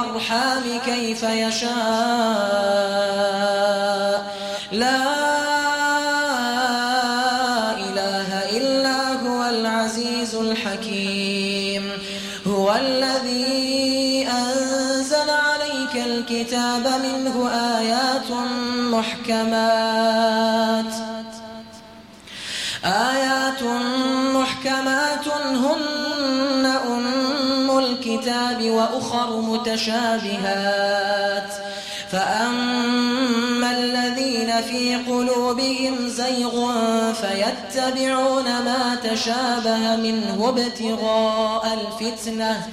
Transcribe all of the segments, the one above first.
الأرحام كيف يشاء. لا إله إلا هو العزيز الحكيم. هو الذي أنزل عليك الكتاب منه آيات محكمات. آيات محكمات هن الكتاب وأخر متشابهات. فأما الذين في قلوبهم زيغ فيتبعون ما تشابه منه ابتغاء الفتنة.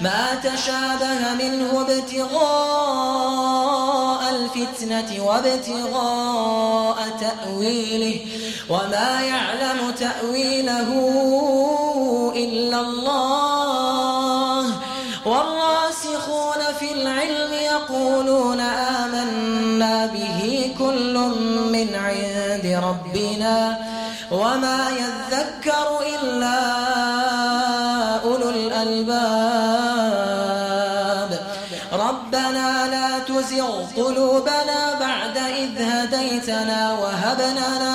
ما تشابه منه ابتغاء الفتنة وابتغاء تأويله. وما يعلم تأويله من عند ربنا وما يذكر إلا أولو الألباب. ربنا لا تزغ قلوبنا بعد إذ هديتنا وهب لنا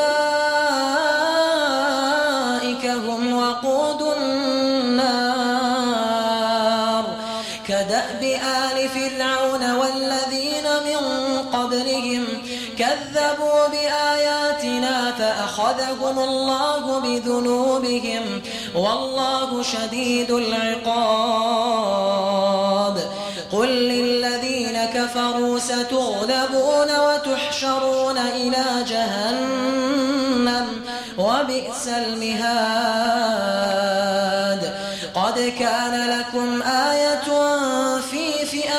كدأب آل فرعون والذين من قبلهم كذبوا بآياتنا فأخذهم الله بذنوبهم والله شديد العقاب. قل للذين كفروا ستغلبون وتحشرون إلى جهنم وبئس المهاد. قد كان في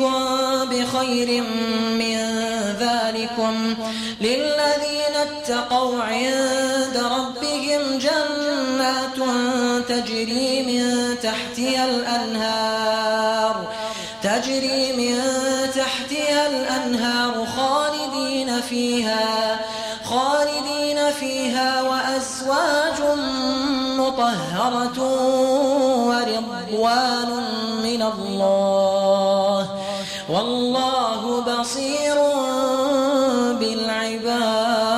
أنبئكم بخير من ذلك أولئكم للذين اتقوا عند ربهم جنات تجري من تحتها الأنهار تجري من تحتها الأنهار خالدين فيها خالدين فيها وأزواج مطهرة ورضوان من الله والله بصير بالعباد.